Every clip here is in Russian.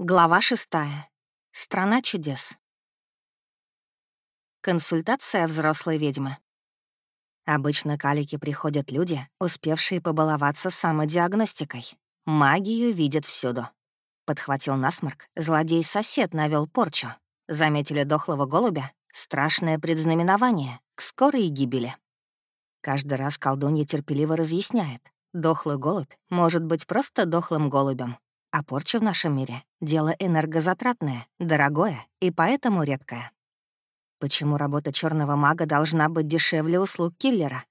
Глава шестая. Страна чудес. Консультация взрослой ведьмы. Обычно к Алике приходят люди, успевшие побаловаться самодиагностикой. Магию видят всюду. Подхватил насморк, злодей-сосед навел порчу. Заметили дохлого голубя — страшное предзнаменование к скорой гибели. Каждый раз колдунья терпеливо разъясняет. Дохлый голубь может быть просто дохлым голубем, а порча в нашем мире — дело энергозатратное, дорогое и поэтому редкое. Почему работа черного мага должна быть дешевле услуг киллера?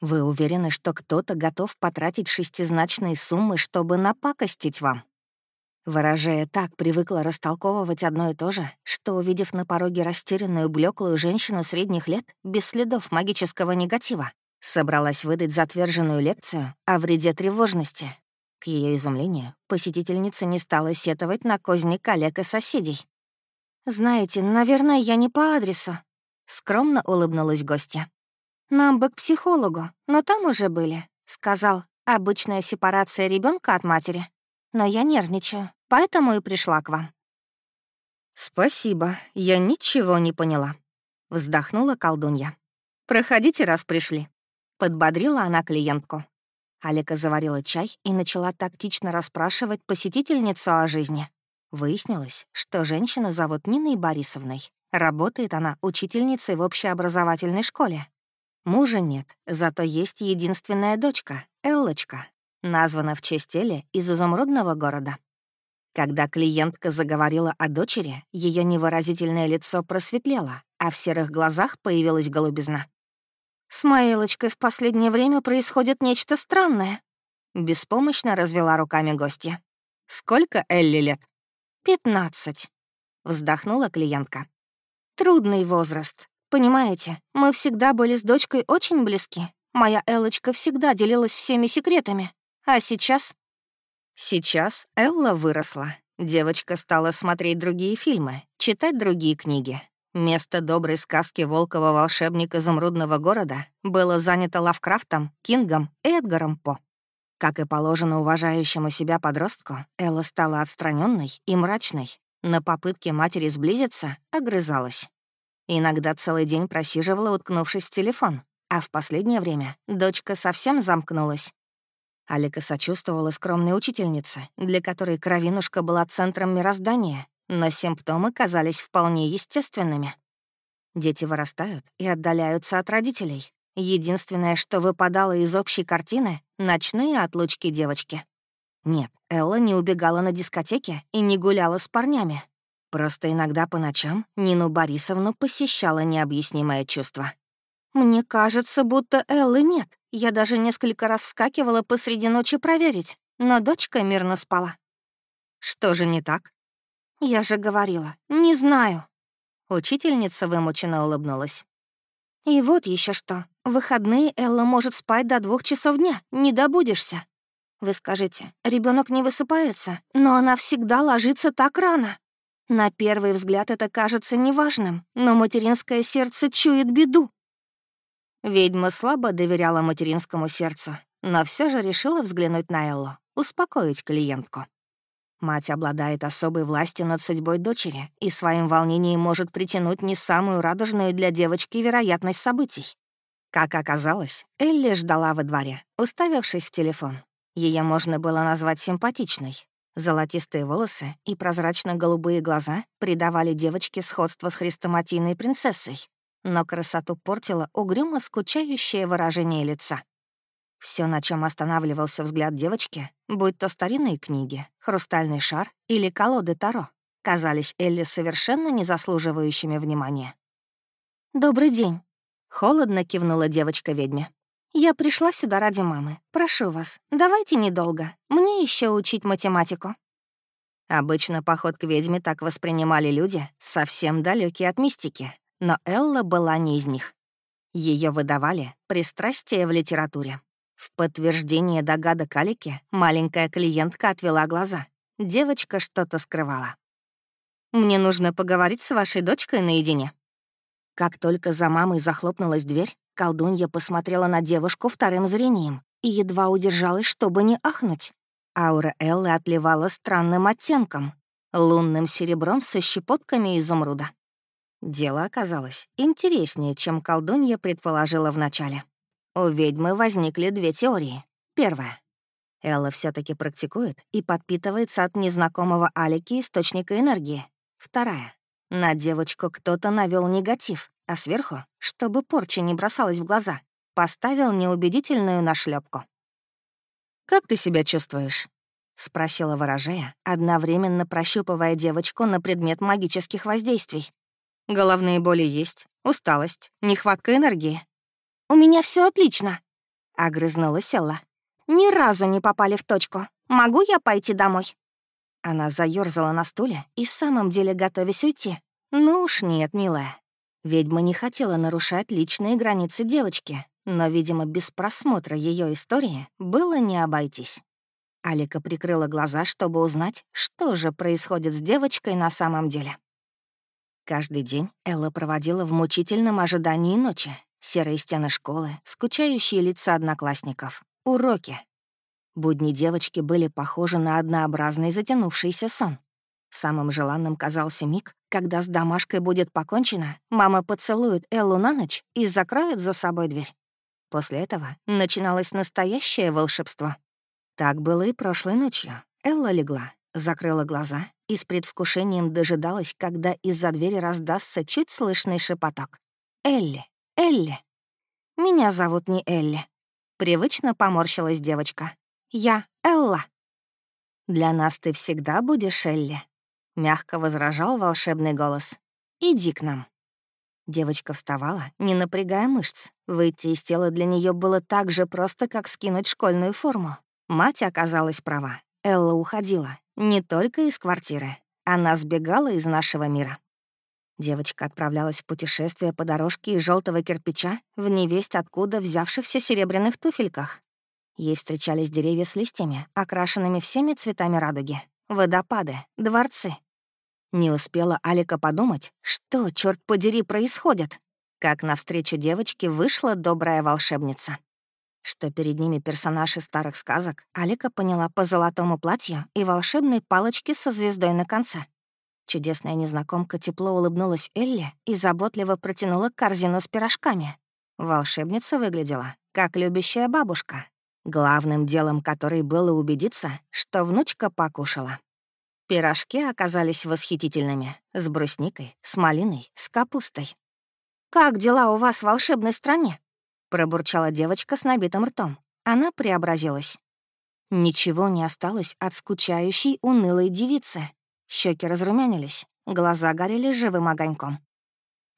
Вы уверены, что кто-то готов потратить шестизначные суммы, чтобы напакостить вам? Выражая так, привыкла растолковывать одно и то же, что, увидев на пороге растерянную, блеклую женщину средних лет, без следов магического негатива, собралась выдать затверженную лекцию о вреде тревожности, к ее изумлению, посетительница не стала сетовать на козни коллег и соседей. «Знаете, наверное, я не по адресу», — скромно улыбнулась гостья. «Нам бы к психологу, но там уже были», — сказал. «Обычная сепарация ребенка от матери. Но я нервничаю, поэтому и пришла к вам». «Спасибо, я ничего не поняла», — вздохнула колдунья. «Проходите, раз пришли», — подбодрила она клиентку. Алика заварила чай и начала тактично расспрашивать посетительницу о жизни. Выяснилось, что женщину зовут Ниной Борисовной. Работает она учительницей в общеобразовательной школе. Мужа нет, зато есть единственная дочка, Эллочка, названа в честь Эли из изумрудного города. Когда клиентка заговорила о дочери, ее невыразительное лицо просветлело, а в серых глазах появилась голубизна. «С Маэлочкой в последнее время происходит нечто странное», — беспомощно развела руками гостья. «Сколько Элли лет?» «Пятнадцать», — вздохнула клиентка. «Трудный возраст. Понимаете, мы всегда были с дочкой очень близки. Моя Эллочка всегда делилась всеми секретами. А сейчас...» Сейчас Элла выросла. Девочка стала смотреть другие фильмы, читать другие книги, Место доброй сказки волкова волшебника изумрудного города было занято Лавкрафтом, Кингом и Эдгаром По. Как и положено уважающему себя подростку, Элла стала отстраненной и мрачной. На попытке матери сблизиться огрызалась. Иногда целый день просиживала, уткнувшись в телефон, а в последнее время дочка совсем замкнулась. Алика сочувствовала скромной учительнице, для которой кровинушка была центром мироздания, но симптомы казались вполне естественными. Дети вырастают и отдаляются от родителей. Единственное, что выпадало из общей картины — ночные отлучки девочки. Нет, Элла не убегала на дискотеке и не гуляла с парнями. Просто иногда по ночам Нину Борисовну посещало необъяснимое чувство. «Мне кажется, будто Эллы нет. Я даже несколько раз вскакивала посреди ночи проверить, но дочка мирно спала». «Что же не так?» «Я же говорила, не знаю». Учительница вымученно улыбнулась. «И вот еще что. В выходные Элла может спать до двух часов дня, не добудешься. Вы скажите, ребенок не высыпается, но она всегда ложится так рано. На первый взгляд это кажется неважным, но материнское сердце чует беду». Ведьма слабо доверяла материнскому сердцу, но все же решила взглянуть на Эллу, успокоить клиентку. Мать обладает особой властью над судьбой дочери и своим волнением может притянуть не самую радужную для девочки вероятность событий. Как оказалось, Элли ждала во дворе, уставившись в телефон. Ее можно было назвать симпатичной. Золотистые волосы и прозрачно-голубые глаза придавали девочке сходство с хрестоматийной принцессой, но красоту портило угрюмо скучающее выражение лица. Все, на чем останавливался взгляд девочки, будь то старинные книги, хрустальный шар или колоды Таро, казались Элли совершенно не заслуживающими внимания. «Добрый день», — холодно кивнула девочка ведьме. «Я пришла сюда ради мамы. Прошу вас, давайте недолго. Мне еще учить математику». Обычно поход к ведьме так воспринимали люди, совсем далекие от мистики, но Элла была не из них. Ее выдавали пристрастие в литературе. В подтверждение догадок Алики маленькая клиентка отвела глаза. Девочка что-то скрывала. «Мне нужно поговорить с вашей дочкой наедине». Как только за мамой захлопнулась дверь, колдунья посмотрела на девушку вторым зрением и едва удержалась, чтобы не ахнуть. Аура Эллы отливала странным оттенком. лунным серебром со щепотками изумруда. Дело оказалось интереснее, чем колдунья предположила вначале. У ведьмы возникли две теории. Первая. Элла все таки практикует и подпитывается от незнакомого Алики источника энергии. Вторая. На девочку кто-то навел негатив, а сверху, чтобы порча не бросалась в глаза, поставил неубедительную нашлепку. «Как ты себя чувствуешь?» — спросила ворожея, одновременно прощупывая девочку на предмет магических воздействий. «Головные боли есть, усталость, нехватка энергии». «У меня все отлично», — огрызнулась Элла. «Ни разу не попали в точку. Могу я пойти домой?» Она заёрзала на стуле и в самом деле готовясь уйти. «Ну уж нет, милая». Ведьма не хотела нарушать личные границы девочки, но, видимо, без просмотра ее истории было не обойтись. Алика прикрыла глаза, чтобы узнать, что же происходит с девочкой на самом деле. Каждый день Элла проводила в мучительном ожидании ночи. Серые стены школы, скучающие лица одноклассников, уроки. Будни девочки были похожи на однообразный затянувшийся сон. Самым желанным казался миг, когда с домашкой будет покончено, мама поцелует Эллу на ночь и закроет за собой дверь. После этого начиналось настоящее волшебство. Так было и прошлой ночью. Элла легла, закрыла глаза и с предвкушением дожидалась, когда из-за двери раздастся чуть слышный шепоток. «Элли! Элли!» «Меня зовут не Элли», — привычно поморщилась девочка. «Я Элла». «Для нас ты всегда будешь Элли», — мягко возражал волшебный голос. «Иди к нам». Девочка вставала, не напрягая мышц. Выйти из тела для нее было так же просто, как скинуть школьную форму. Мать оказалась права. Элла уходила. Не только из квартиры. Она сбегала из нашего мира. Девочка отправлялась в путешествие по дорожке из желтого кирпича в невесть откуда взявшихся серебряных туфельках. Ей встречались деревья с листьями, окрашенными всеми цветами радуги, водопады, дворцы. Не успела Алика подумать, что, черт подери, происходит, как навстречу девочке вышла добрая волшебница. Что перед ними персонаж из старых сказок, Алика поняла по золотому платью и волшебной палочке со звездой на конце. Чудесная незнакомка тепло улыбнулась Элли и заботливо протянула корзину с пирожками. Волшебница выглядела, как любящая бабушка, главным делом которой было убедиться, что внучка покушала. Пирожки оказались восхитительными, с брусникой, с малиной, с капустой. «Как дела у вас в волшебной стране?» пробурчала девочка с набитым ртом. Она преобразилась. Ничего не осталось от скучающей, унылой девицы. Щеки разрумянились, глаза горели живым огоньком.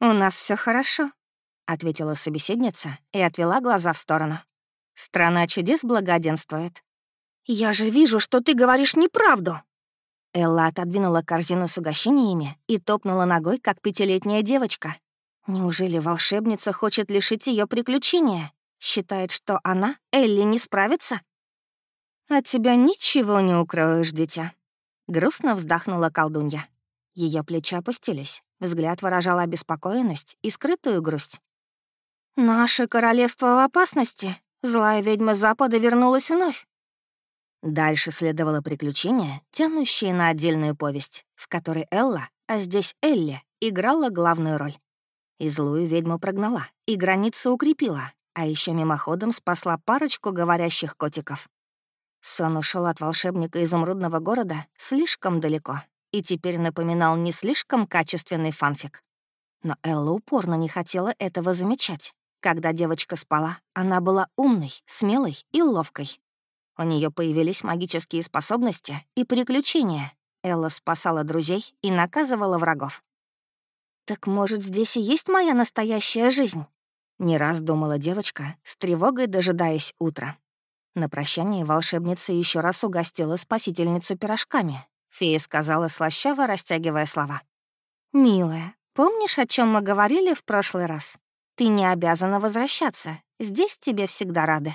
«У нас все хорошо», — ответила собеседница и отвела глаза в сторону. «Страна чудес благоденствует». «Я же вижу, что ты говоришь неправду!» Элла отодвинула корзину с угощениями и топнула ногой, как пятилетняя девочка. Неужели волшебница хочет лишить ее приключения? Считает, что она, Элли, не справится? От тебя ничего не укроешь, дитя. Грустно вздохнула колдунья. Ее плечи опустились, взгляд выражал обеспокоенность и скрытую грусть. «Наше королевство в опасности. Злая ведьма Запада вернулась вновь». Дальше следовало приключение, тянущее на отдельную повесть, в которой Элла, а здесь Элли, играла главную роль. И злую ведьму прогнала, и границы укрепила, а еще мимоходом спасла парочку говорящих котиков. Сон ушел от волшебника изумрудного города слишком далеко и теперь напоминал не слишком качественный фанфик. Но Элла упорно не хотела этого замечать. Когда девочка спала, она была умной, смелой и ловкой. У нее появились магические способности и приключения. Элла спасала друзей и наказывала врагов. «Так, может, здесь и есть моя настоящая жизнь?» Не раз думала девочка, с тревогой дожидаясь утра. На прощание волшебница еще раз угостила спасительницу пирожками. Фея сказала слащаво, растягивая слова. «Милая, помнишь, о чем мы говорили в прошлый раз? Ты не обязана возвращаться. Здесь тебе всегда рады».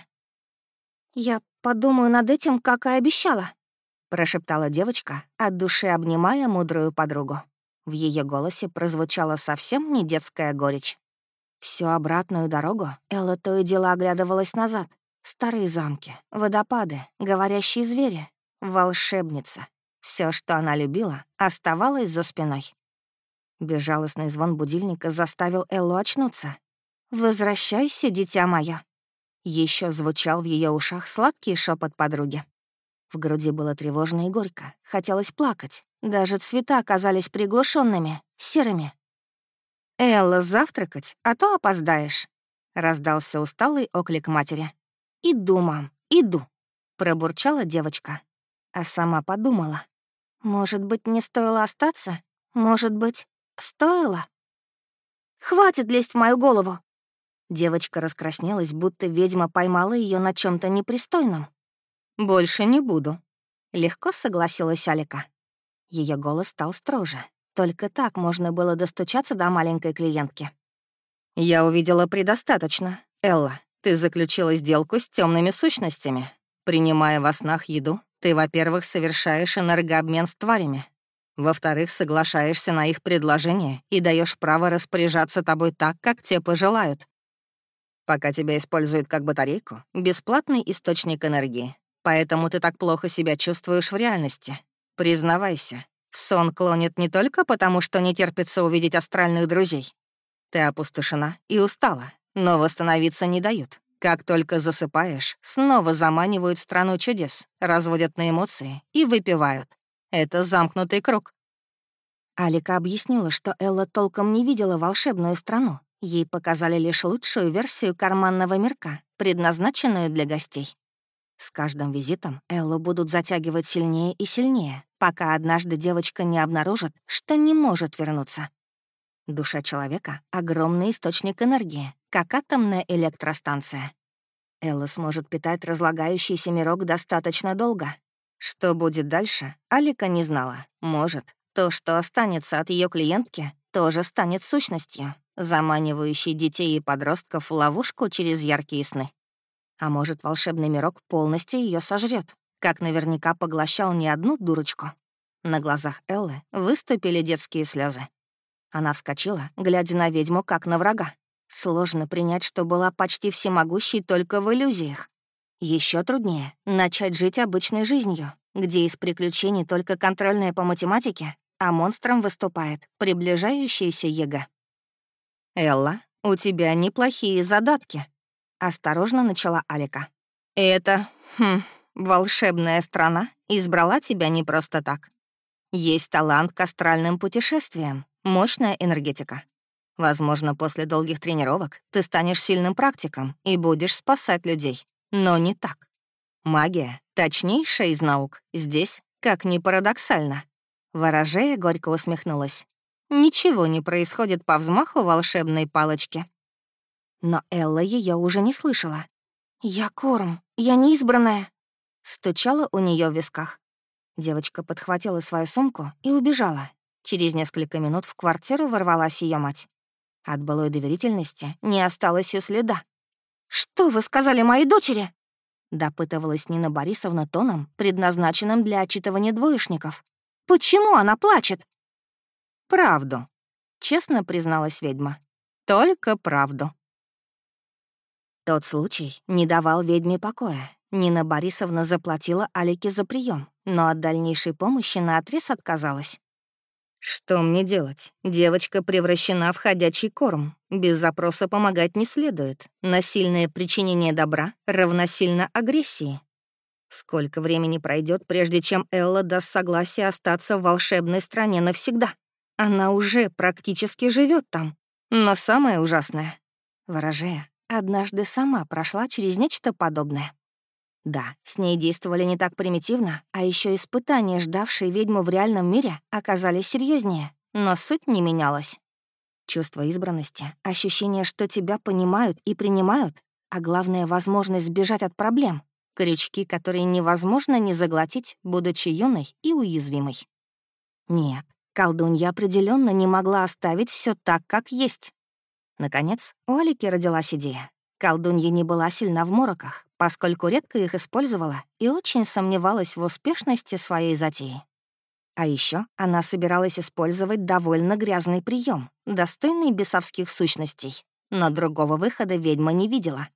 «Я подумаю над этим, как и обещала», — прошептала девочка, от души обнимая мудрую подругу. В ее голосе прозвучала совсем не детская горечь. Всю обратную дорогу Элла то и дело оглядывалась назад. Старые замки, водопады, говорящие звери, волшебница. Все, что она любила, оставалось за спиной. Безжалостный звон будильника заставил Эллу очнуться. «Возвращайся, дитя мое!» Еще звучал в ее ушах сладкий шепот подруги. В груди было тревожно и горько. Хотелось плакать. Даже цвета оказались приглушенными, серыми. «Элла, завтракать, а то опоздаешь», — раздался усталый оклик матери. «Иду, мам, иду», — пробурчала девочка. А сама подумала. «Может быть, не стоило остаться? Может быть, стоило?» «Хватит лезть в мою голову!» Девочка раскраснелась, будто ведьма поймала ее на чем то непристойном. «Больше не буду», — легко согласилась Алика. Ее голос стал строже. Только так можно было достучаться до маленькой клиентки. «Я увидела предостаточно. Элла, ты заключила сделку с темными сущностями. Принимая во снах еду, ты, во-первых, совершаешь энергообмен с тварями. Во-вторых, соглашаешься на их предложение и даешь право распоряжаться тобой так, как те пожелают. Пока тебя используют как батарейку, бесплатный источник энергии. Поэтому ты так плохо себя чувствуешь в реальности. Признавайся, сон клонит не только потому, что не терпится увидеть астральных друзей. Ты опустошена и устала, но восстановиться не дают. Как только засыпаешь, снова заманивают в страну чудес, разводят на эмоции и выпивают. Это замкнутый круг. Алика объяснила, что Элла толком не видела волшебную страну. Ей показали лишь лучшую версию карманного мирка, предназначенную для гостей. С каждым визитом Эллу будут затягивать сильнее и сильнее, пока однажды девочка не обнаружит, что не может вернуться. Душа человека — огромный источник энергии, как атомная электростанция. Элла сможет питать разлагающийся мирок достаточно долго. Что будет дальше, Алика не знала. Может, то, что останется от ее клиентки, тоже станет сущностью, заманивающей детей и подростков в ловушку через яркие сны. А может, волшебный мирок полностью ее сожрет, как наверняка поглощал не одну дурочку. На глазах Эллы выступили детские слезы. Она вскочила, глядя на ведьму как на врага. Сложно принять, что была почти всемогущей только в иллюзиях. Еще труднее — начать жить обычной жизнью, где из приключений только контрольная по математике, а монстром выступает приближающийся ЕГЭ. «Элла, у тебя неплохие задатки», Осторожно начала Алика. «Это, хм, волшебная страна избрала тебя не просто так. Есть талант к астральным путешествиям, мощная энергетика. Возможно, после долгих тренировок ты станешь сильным практиком и будешь спасать людей. Но не так. Магия — точнейшая из наук. Здесь, как ни парадоксально. Ворожея горько усмехнулась. Ничего не происходит по взмаху волшебной палочки. Но Элла ее уже не слышала. «Я корм, я не избранная!» Стучала у нее в висках. Девочка подхватила свою сумку и убежала. Через несколько минут в квартиру ворвалась ее мать. От былой доверительности не осталось и следа. «Что вы сказали моей дочери?» Допытывалась Нина Борисовна тоном, предназначенным для отчитывания двоечников. «Почему она плачет?» «Правду», — честно призналась ведьма. «Только правду». Тот случай не давал ведьме покоя. Нина Борисовна заплатила Алике за прием, но от дальнейшей помощи наотрез отказалась. «Что мне делать? Девочка превращена в ходячий корм. Без запроса помогать не следует. Насильное причинение добра равносильно агрессии. Сколько времени пройдет, прежде чем Элла даст согласие остаться в волшебной стране навсегда? Она уже практически живет там. Но самое ужасное — ворожея однажды сама прошла через нечто подобное. Да, с ней действовали не так примитивно, а еще испытания, ждавшие ведьму в реальном мире, оказались серьезнее, но суть не менялась. Чувство избранности, ощущение, что тебя понимают и принимают, а главное — возможность сбежать от проблем, крючки, которые невозможно не заглотить, будучи юной и уязвимой. Нет, колдунья определенно не могла оставить все так, как есть. Наконец, у Алики родилась идея. Колдунья не была сильна в мороках, поскольку редко их использовала и очень сомневалась в успешности своей затеи. А еще она собиралась использовать довольно грязный прием, достойный бесовских сущностей, но другого выхода ведьма не видела.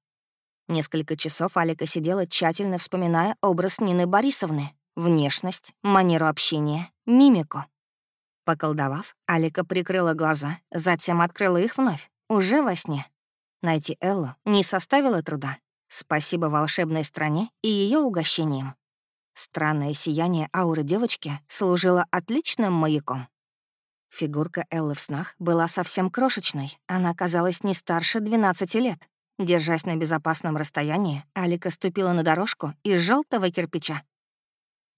Несколько часов Алика сидела, тщательно вспоминая образ Нины Борисовны. внешность, манеру общения, мимику. Поколдовав, Алика прикрыла глаза, затем открыла их вновь, уже во сне. Найти Эллу не составило труда. Спасибо волшебной стране и ее угощениям. Странное сияние ауры девочки служило отличным маяком. Фигурка Эллы в снах была совсем крошечной, она казалась не старше 12 лет. Держась на безопасном расстоянии, Алика ступила на дорожку из желтого кирпича.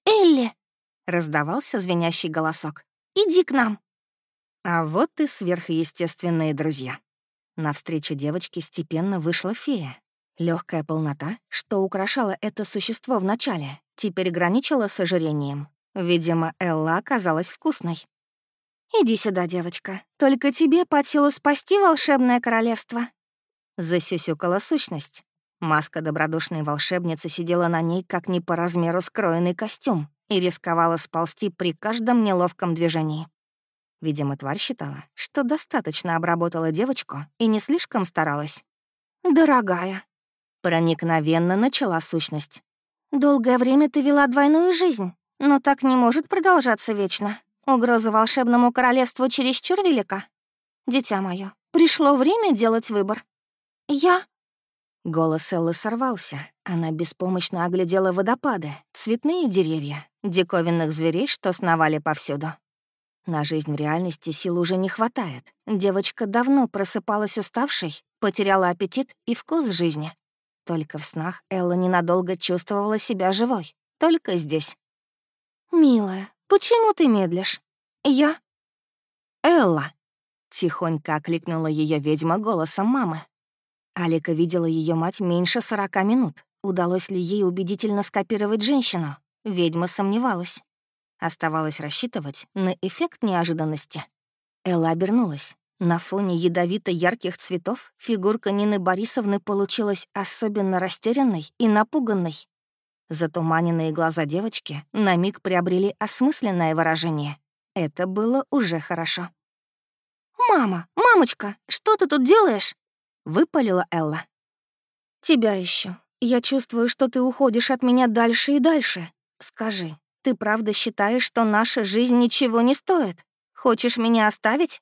«Элли!» — раздавался звенящий голосок. «Иди к нам!» А вот и сверхъестественные друзья. Навстречу девочке степенно вышла фея. Легкая полнота, что украшала это существо вначале, теперь граничила с ожирением. Видимо, Элла оказалась вкусной. «Иди сюда, девочка. Только тебе под силу спасти волшебное королевство». Засюсюкала сущность. Маска добродушной волшебницы сидела на ней, как не по размеру скроенный костюм, и рисковала сползти при каждом неловком движении. Видимо, тварь считала, что достаточно обработала девочку и не слишком старалась. «Дорогая», — проникновенно начала сущность. «Долгое время ты вела двойную жизнь, но так не может продолжаться вечно. Угроза волшебному королевству чересчур велика. Дитя мое, пришло время делать выбор. Я...» Голос Эллы сорвался. Она беспомощно оглядела водопады, цветные деревья, диковинных зверей, что сновали повсюду. На жизнь в реальности сил уже не хватает. Девочка давно просыпалась уставшей, потеряла аппетит и вкус жизни. Только в снах Элла ненадолго чувствовала себя живой. Только здесь. «Милая, почему ты медлишь? Я...» «Элла!» — тихонько окликнула ее ведьма голосом мамы. Алика видела ее мать меньше сорока минут. Удалось ли ей убедительно скопировать женщину? Ведьма сомневалась. Оставалось рассчитывать на эффект неожиданности. Элла обернулась. На фоне ядовито-ярких цветов фигурка Нины Борисовны получилась особенно растерянной и напуганной. Затуманенные глаза девочки на миг приобрели осмысленное выражение. Это было уже хорошо. «Мама, мамочка, что ты тут делаешь?» — выпалила Элла. «Тебя ищу. Я чувствую, что ты уходишь от меня дальше и дальше. Скажи, ты правда считаешь, что наша жизнь ничего не стоит? Хочешь меня оставить?»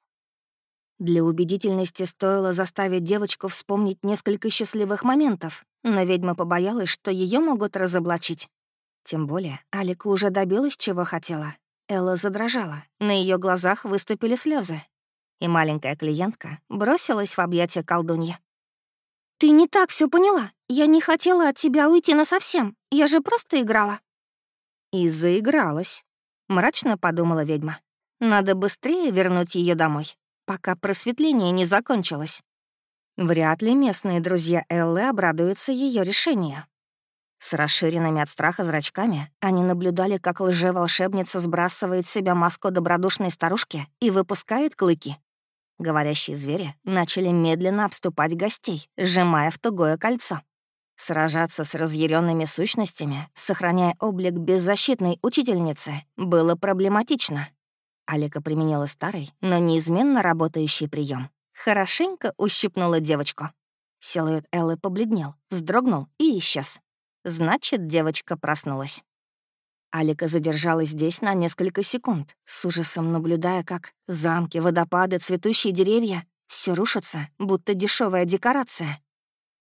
Для убедительности стоило заставить девочку вспомнить несколько счастливых моментов, но ведьма побоялась, что ее могут разоблачить. Тем более Алика уже добилась, чего хотела. Элла задрожала, на ее глазах выступили слезы, и маленькая клиентка бросилась в объятия колдунья. «Ты не так все поняла. Я не хотела от тебя уйти насовсем. Я же просто играла». «И заигралась», — мрачно подумала ведьма. «Надо быстрее вернуть ее домой, пока просветление не закончилось». Вряд ли местные друзья Эллы обрадуются ее решению. С расширенными от страха зрачками они наблюдали, как лже-волшебница сбрасывает с себя маску добродушной старушки и выпускает клыки. Говорящие звери начали медленно обступать гостей, сжимая в тугое кольцо. Сражаться с разъяренными сущностями, сохраняя облик беззащитной учительницы, было проблематично. Алика применила старый, но неизменно работающий прием. Хорошенько ущипнула девочку. Силуэт Эллы побледнел, вздрогнул и исчез. Значит, девочка проснулась. Алика задержалась здесь на несколько секунд, с ужасом наблюдая, как замки, водопады, цветущие деревья — все рушатся, будто дешевая декорация.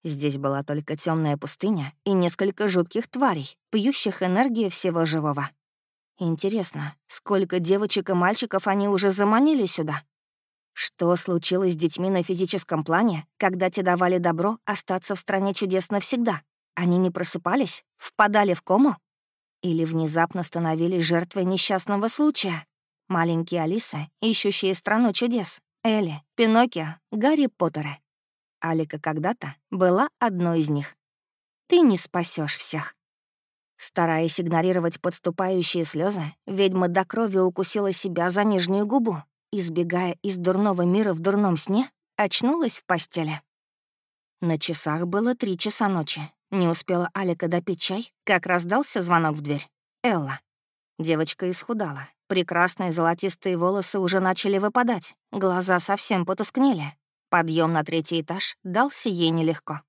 Здесь была только темная пустыня и несколько жутких тварей, пьющих энергию всего живого. Интересно, сколько девочек и мальчиков они уже заманили сюда? Что случилось с детьми на физическом плане, когда те давали добро остаться в стране чудес навсегда? Они не просыпались, впадали в кому? Или внезапно становились жертвой несчастного случая. Маленькие Алисы, ищущие страну чудес. Элли, Пиноккио, Гарри Поттеры. Алика когда-то была одной из них. Ты не спасешь всех. Стараясь игнорировать подступающие слезы, ведьма до крови укусила себя за нижнюю губу, избегая из дурного мира в дурном сне, очнулась в постели. На часах было три часа ночи, не успела Алика допить чай, как раздался звонок в дверь. Элла. Девочка исхудала. Прекрасные золотистые волосы уже начали выпадать, глаза совсем потускнели. Подъем на третий этаж дался ей нелегко.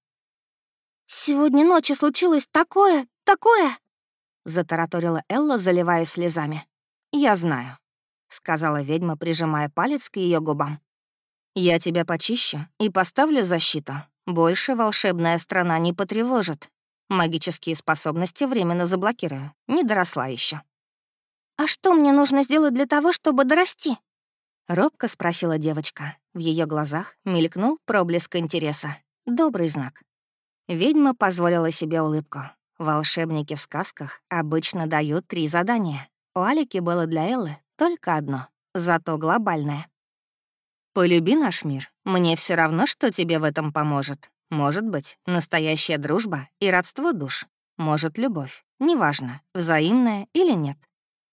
«Сегодня ночью случилось такое, такое!» — затараторила Элла, заливая слезами. «Я знаю», — сказала ведьма, прижимая палец к ее губам. «Я тебя почищу и поставлю защиту. Больше волшебная страна не потревожит. Магические способности временно заблокирую. Не доросла еще. «А что мне нужно сделать для того, чтобы дорасти?» Робко спросила девочка. В ее глазах мелькнул проблеск интереса. Добрый знак. Ведьма позволила себе улыбку. Волшебники в сказках обычно дают три задания. У Алики было для Эллы только одно, зато глобальное. «Полюби наш мир. Мне все равно, что тебе в этом поможет. Может быть, настоящая дружба и родство душ. Может, любовь. Неважно, взаимная или нет.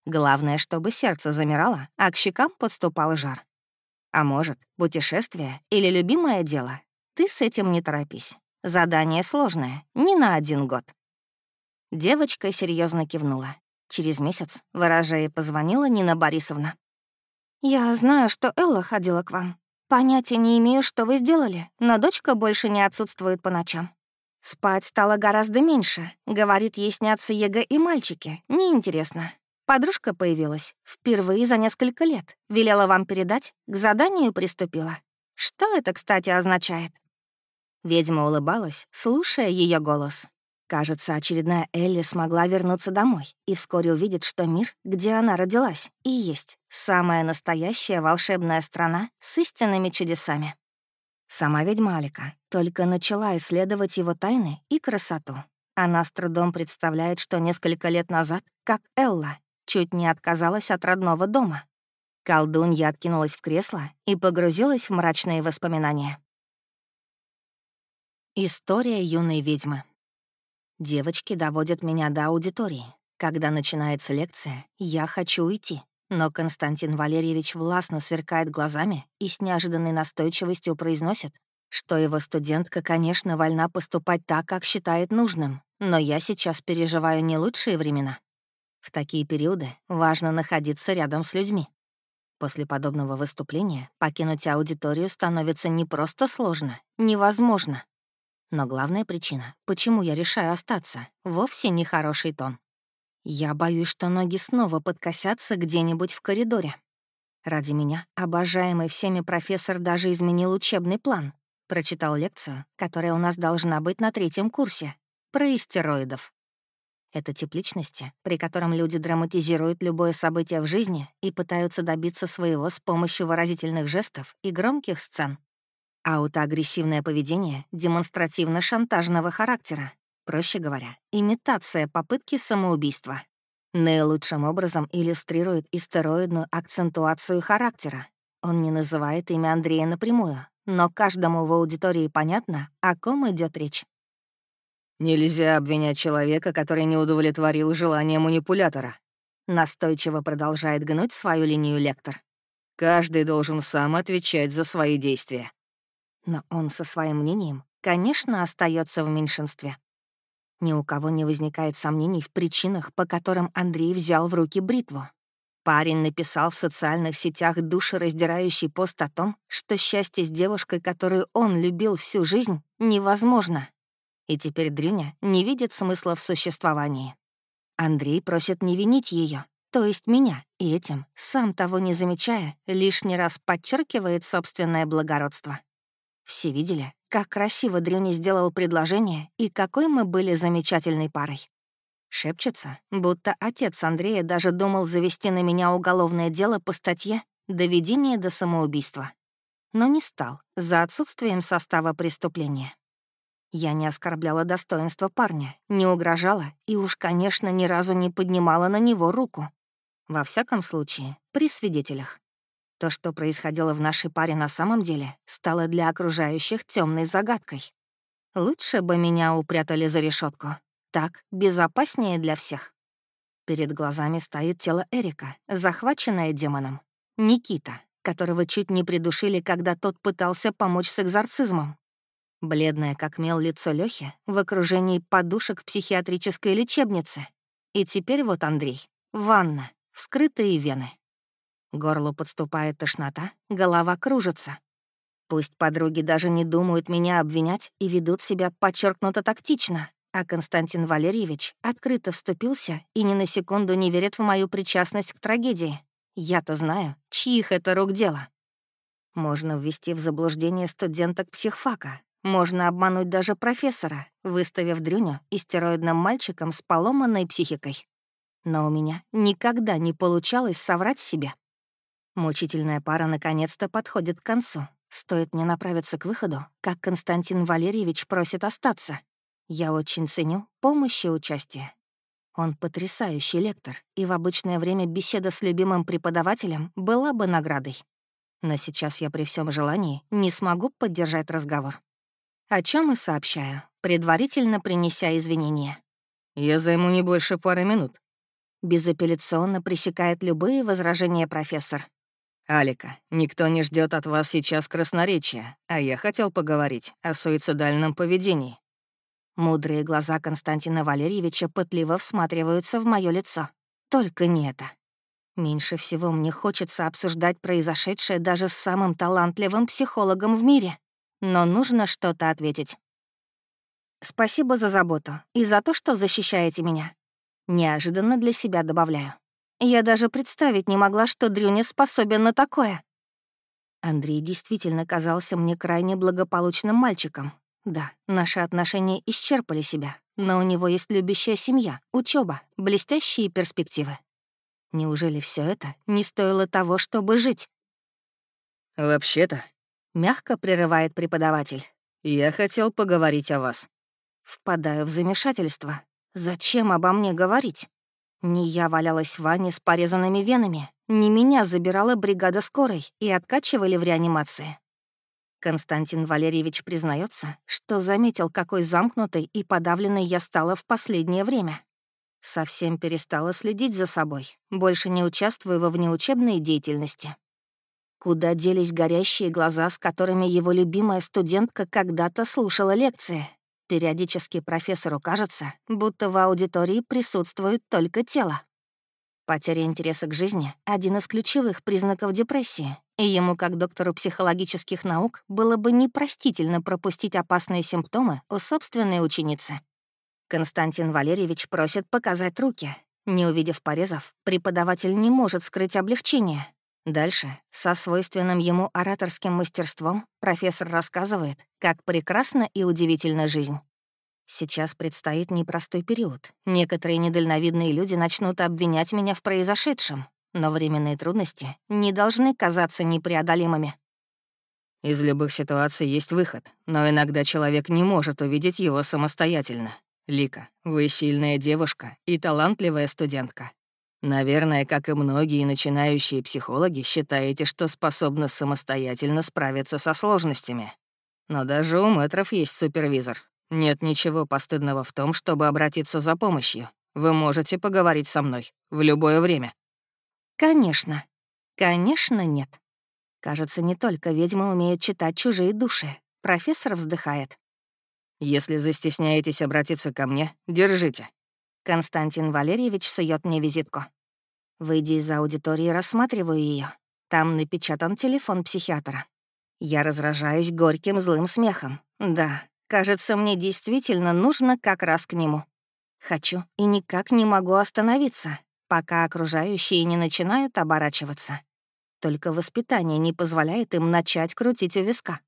Главное, чтобы сердце замирало, а к щекам подступал жар. А может, путешествие или любимое дело? Ты с этим не торопись. Задание сложное, не на один год. Девочка серьезно кивнула. Через месяц ворожея позвонила Нина Борисовна. «Я знаю, что Элла ходила к вам. Понятия не имею, что вы сделали, но дочка больше не отсутствует по ночам. Спать стало гораздо меньше. Говорит, ей снятся Ега и мальчики. Неинтересно. Подружка появилась впервые за несколько лет. Велела вам передать, к заданию приступила. Что это, кстати, означает?» Ведьма улыбалась, слушая ее голос. Кажется, очередная Элли смогла вернуться домой и вскоре увидит, что мир, где она родилась, и есть самая настоящая волшебная страна с истинными чудесами. Сама ведьма Алика только начала исследовать его тайны и красоту. Она с трудом представляет, что несколько лет назад, как Элла, чуть не отказалась от родного дома. Колдунья откинулась в кресло и погрузилась в мрачные воспоминания. История юной ведьмы. Девочки доводят меня до аудитории. Когда начинается лекция, я хочу уйти. Но Константин Валерьевич властно сверкает глазами и с неожиданной настойчивостью произносит, что его студентка, конечно, вольна поступать так, как считает нужным, но я сейчас переживаю не лучшие времена. В такие периоды важно находиться рядом с людьми. После подобного выступления покинуть аудиторию становится не просто сложно, невозможно. Но главная причина, почему я решаю остаться, вовсе не хороший тон. Я боюсь, что ноги снова подкосятся где-нибудь в коридоре. Ради меня обожаемый всеми профессор даже изменил учебный план. Прочитал лекцию, которая у нас должна быть на третьем курсе, про истероидов. Это тип личности, при котором люди драматизируют любое событие в жизни и пытаются добиться своего с помощью выразительных жестов и громких сцен. Аутоагрессивное поведение демонстративно-шантажного характера. Проще говоря, имитация попытки самоубийства. Наилучшим образом иллюстрирует истероидную акцентуацию характера. Он не называет имя Андрея напрямую, но каждому в аудитории понятно, о ком идет речь. Нельзя обвинять человека, который не удовлетворил желание манипулятора. Настойчиво продолжает гнуть свою линию лектор. Каждый должен сам отвечать за свои действия. Но он со своим мнением, конечно, остается в меньшинстве. Ни у кого не возникает сомнений в причинах, по которым Андрей взял в руки бритву. Парень написал в социальных сетях душераздирающий пост о том, что счастье с девушкой, которую он любил всю жизнь, невозможно. И теперь Дрюня не видит смысла в существовании. Андрей просит не винить ее, то есть меня, и этим, сам того не замечая, лишний раз подчеркивает собственное благородство. Все видели, как красиво Дрюня сделал предложение и какой мы были замечательной парой. Шепчется, будто отец Андрея даже думал завести на меня уголовное дело по статье «Доведение до самоубийства». Но не стал, за отсутствием состава преступления. Я не оскорбляла достоинство парня, не угрожала и уж, конечно, ни разу не поднимала на него руку. Во всяком случае, при свидетелях. То, что происходило в нашей паре на самом деле, стало для окружающих темной загадкой. Лучше бы меня упрятали за решетку. Так безопаснее для всех. Перед глазами стоит тело Эрика, захваченное демоном. Никита, которого чуть не придушили, когда тот пытался помочь с экзорцизмом. Бледное, как мел, лицо Лёхи в окружении подушек психиатрической лечебницы. И теперь вот Андрей. Ванна, вскрытые вены. Горлу подступает тошнота, голова кружится. Пусть подруги даже не думают меня обвинять и ведут себя подчеркнуто тактично, а Константин Валерьевич открыто вступился и ни на секунду не верит в мою причастность к трагедии. Я-то знаю, чьих это рук дело. Можно ввести в заблуждение студенток психфака, можно обмануть даже профессора, выставив Дрюню истероидным мальчиком с поломанной психикой. Но у меня никогда не получалось соврать себе. Мучительная пара наконец-то подходит к концу. Стоит мне направиться к выходу, как Константин Валерьевич просит остаться. Я очень ценю помощь и участие. Он потрясающий лектор, и в обычное время беседа с любимым преподавателем была бы наградой. Но сейчас я при всем желании не смогу поддержать разговор. О чем и сообщаю, предварительно принеся извинения. «Я займу не больше пары минут», Безапелляционно пресекает любые возражения профессор. «Алика, никто не ждет от вас сейчас красноречия, а я хотел поговорить о суицидальном поведении». Мудрые глаза Константина Валерьевича пытливо всматриваются в мое лицо. Только не это. Меньше всего мне хочется обсуждать произошедшее даже с самым талантливым психологом в мире. Но нужно что-то ответить. Спасибо за заботу и за то, что защищаете меня. Неожиданно для себя добавляю. Я даже представить не могла, что Дрюня способен на такое. Андрей действительно казался мне крайне благополучным мальчиком. Да, наши отношения исчерпали себя, но у него есть любящая семья, учеба, блестящие перспективы. Неужели все это не стоило того, чтобы жить? «Вообще-то», — мягко прерывает преподаватель, «я хотел поговорить о вас». Впадаю в замешательство. Зачем обо мне говорить? Не я валялась в ванне с порезанными венами, не меня забирала бригада скорой и откачивали в реанимации. Константин Валерьевич признается, что заметил, какой замкнутой и подавленной я стала в последнее время. Совсем перестала следить за собой, больше не участвую во внеучебной деятельности. Куда делись горящие глаза, с которыми его любимая студентка когда-то слушала лекции? Периодически профессору кажется, будто в аудитории присутствует только тело. Потеря интереса к жизни — один из ключевых признаков депрессии, и ему, как доктору психологических наук, было бы непростительно пропустить опасные симптомы у собственной ученицы. Константин Валерьевич просит показать руки. Не увидев порезов, преподаватель не может скрыть облегчение, Дальше, со свойственным ему ораторским мастерством, профессор рассказывает, как прекрасна и удивительна жизнь. Сейчас предстоит непростой период. Некоторые недальновидные люди начнут обвинять меня в произошедшем, но временные трудности не должны казаться непреодолимыми. Из любых ситуаций есть выход, но иногда человек не может увидеть его самостоятельно. Лика, вы сильная девушка и талантливая студентка. Наверное, как и многие начинающие психологи, считаете, что способны самостоятельно справиться со сложностями. Но даже у мэтров есть супервизор. Нет ничего постыдного в том, чтобы обратиться за помощью. Вы можете поговорить со мной в любое время. Конечно. Конечно, нет. Кажется, не только ведьмы умеют читать чужие души. Профессор вздыхает. Если застесняетесь обратиться ко мне, держите. Константин Валерьевич сует мне визитку. Выйдя из аудитории, рассматриваю ее. Там напечатан телефон психиатра. Я разражаюсь горьким злым смехом. Да, кажется, мне действительно нужно как раз к нему. Хочу и никак не могу остановиться, пока окружающие не начинают оборачиваться. Только воспитание не позволяет им начать крутить у виска.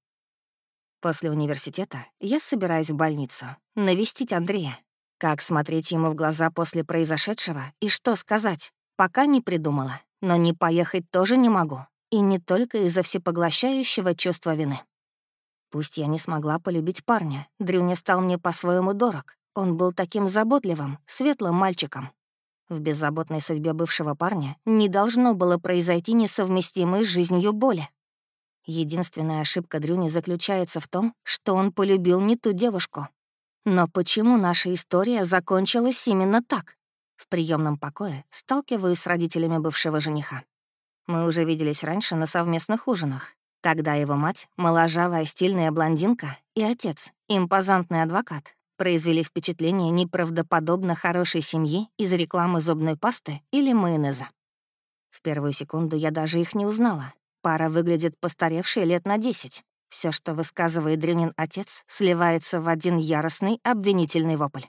После университета я собираюсь в больницу навестить Андрея. Как смотреть ему в глаза после произошедшего и что сказать, пока не придумала. Но не поехать тоже не могу. И не только из-за всепоглощающего чувства вины. Пусть я не смогла полюбить парня, Дрюня стал мне по-своему дорог. Он был таким заботливым, светлым мальчиком. В беззаботной судьбе бывшего парня не должно было произойти несовместимой с жизнью боли. Единственная ошибка Дрюни заключается в том, что он полюбил не ту девушку, но почему наша история закончилась именно так? В приемном покое сталкиваюсь с родителями бывшего жениха. Мы уже виделись раньше на совместных ужинах. Тогда его мать, моложавая стильная блондинка, и отец, импозантный адвокат, произвели впечатление неправдоподобно хорошей семьи из рекламы зубной пасты или майонеза. В первую секунду я даже их не узнала. Пара выглядит постаревшей лет на десять. Все, что высказывает древнин отец, сливается в один яростный обвинительный вопль.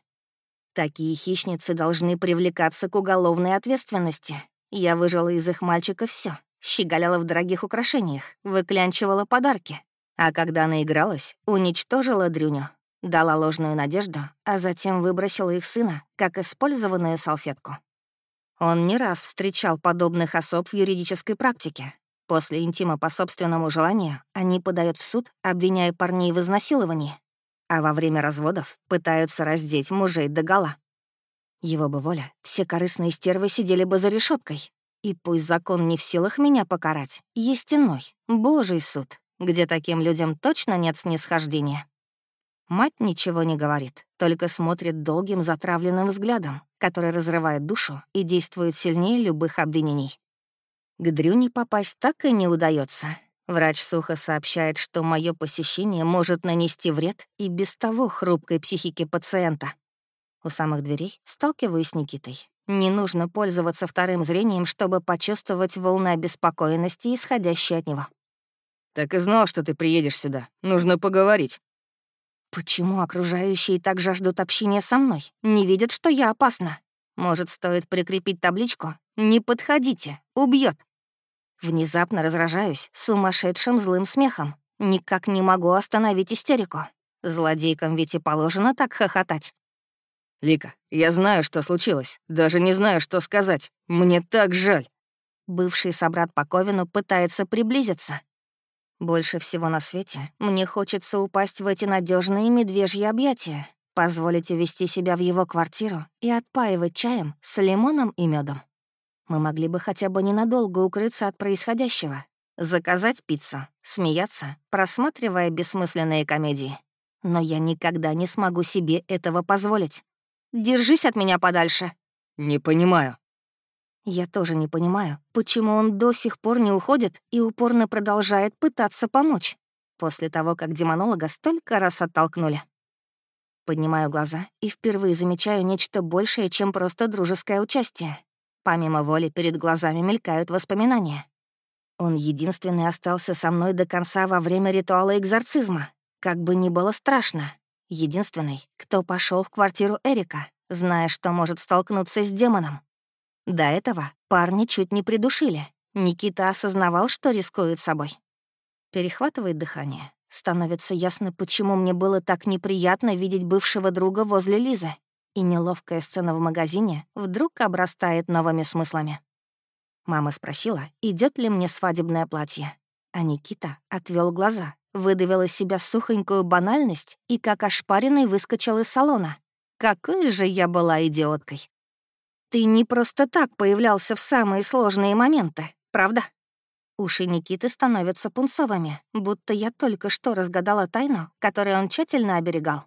Такие хищницы должны привлекаться к уголовной ответственности. Я выжила из их мальчика все, щеголяла в дорогих украшениях, выклянчивала подарки. А когда наигралась, уничтожила Дрюню, дала ложную надежду, а затем выбросила их сына, как использованную салфетку. Он не раз встречал подобных особ в юридической практике. После интима по собственному желанию они подают в суд, обвиняя парней в изнасиловании, а во время разводов пытаются раздеть мужей догола. Его бы воля, все корыстные стервы сидели бы за решеткой. И пусть закон не в силах меня покарать, есть иной, божий суд, где таким людям точно нет снисхождения. Мать ничего не говорит, только смотрит долгим затравленным взглядом, который разрывает душу и действует сильнее любых обвинений. К Дрюне попасть так и не удается. Врач сухо сообщает, что мое посещение может нанести вред и без того хрупкой психике пациента. У самых дверей сталкиваюсь с Никитой. Не нужно пользоваться вторым зрением, чтобы почувствовать волны обеспокоенности, исходящие от него. «Так и знал, что ты приедешь сюда. Нужно поговорить». Почему окружающие так жаждут общения со мной? Не видят, что я опасна? Может, стоит прикрепить табличку «Не подходите, убьет. Внезапно разражаюсь сумасшедшим злым смехом. Никак не могу остановить истерику. Злодейкам ведь и положено так хохотать. «Лика, я знаю, что случилось. Даже не знаю, что сказать. Мне так жаль». Бывший собрат по Ковину пытается приблизиться. Больше всего на свете мне хочется упасть в эти надежные медвежьи объятия, позволить увести себя в его квартиру и отпаивать чаем с лимоном и медом. Мы могли бы хотя бы ненадолго укрыться от происходящего, заказать пиццу, смеяться, просматривая бессмысленные комедии. Но я никогда не смогу себе этого позволить. Держись от меня подальше. Не понимаю. Я тоже не понимаю, почему он до сих пор не уходит и упорно продолжает пытаться помочь, после того, как демонолога столько раз оттолкнули. Поднимаю глаза и впервые замечаю нечто большее, чем просто дружеское участие. Помимо воли перед глазами мелькают воспоминания. Он единственный остался со мной до конца во время ритуала экзорцизма. Как бы ни было страшно. Единственный, кто пошел в квартиру Эрика, зная, что может столкнуться с демоном. До этого парни чуть не придушили. Никита осознавал, что рискует собой. Перехватывает дыхание. Становится ясно, почему мне было так неприятно видеть бывшего друга возле Лизы и неловкая сцена в магазине вдруг обрастает новыми смыслами. Мама спросила, идет ли мне свадебное платье. А Никита отвел глаза, выдавил из себя сухонькую банальность и как ошпаренный выскочил из салона. Какой же я была идиоткой. Ты не просто так появлялся в самые сложные моменты, правда? Уши Никиты становятся пунцовыми, будто я только что разгадала тайну, которую он тщательно оберегал.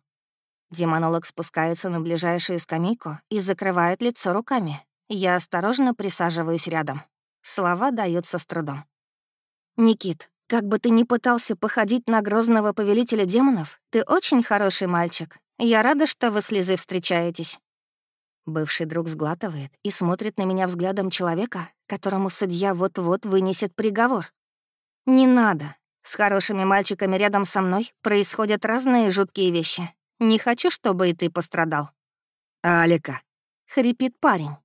Демонолог спускается на ближайшую скамейку и закрывает лицо руками. Я осторожно присаживаюсь рядом. Слова даются с трудом. «Никит, как бы ты ни пытался походить на грозного повелителя демонов, ты очень хороший мальчик. Я рада, что вы с Лизой встречаетесь». Бывший друг сглатывает и смотрит на меня взглядом человека, которому судья вот-вот вынесет приговор. «Не надо. С хорошими мальчиками рядом со мной происходят разные жуткие вещи. Не хочу, чтобы и ты пострадал». «Алика», — хрипит парень.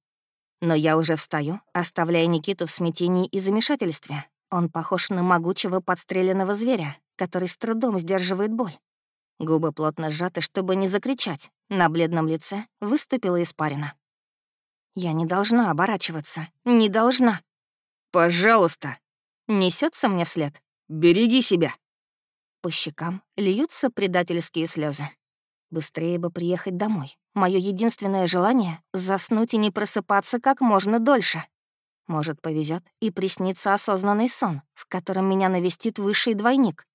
Но я уже встаю, оставляя Никиту в смятении и замешательстве. Он похож на могучего подстреленного зверя, который с трудом сдерживает боль. Губы плотно сжаты, чтобы не закричать. На бледном лице выступила испарина. Я не должна оборачиваться. Не должна. «Пожалуйста!» Несется мне вслед. «Береги себя!» По щекам льются предательские слезы. Быстрее бы приехать домой. Мое единственное желание — заснуть и не просыпаться как можно дольше. Может, повезет и приснится осознанный сон, в котором меня навестит высший двойник.